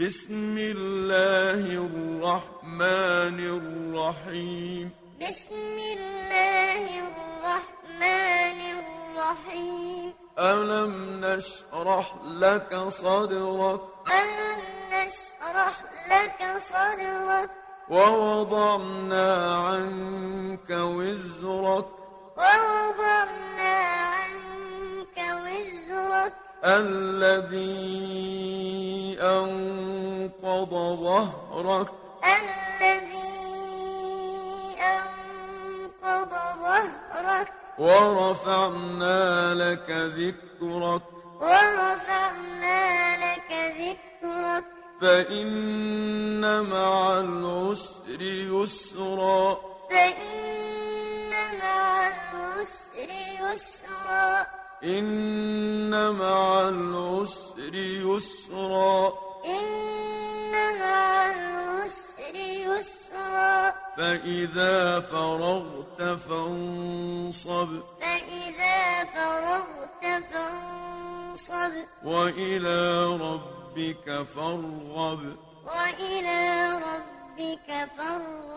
بسم الله الرحمن الرحيم. بسم الله الرحمن الرحيم. ألم نشرح لك صدرك؟ ألم نشرح لك صدرك؟ ووضعنا عنك وزرك. ووضعنا عنك وزرك. الذي أنقض ظهرك. الذي أنقض ظهرك. ورفعنا لك ذكرك. ورفعنا لك ذكرك. فإن مع العسر يسرا. فإن مع العسر يسرا. إن مع العسر يسرا. فإذا فرغت فانصب. فإذا فرغت فانصب. وإلى ربك فارغب. وإلى ربك فارغب.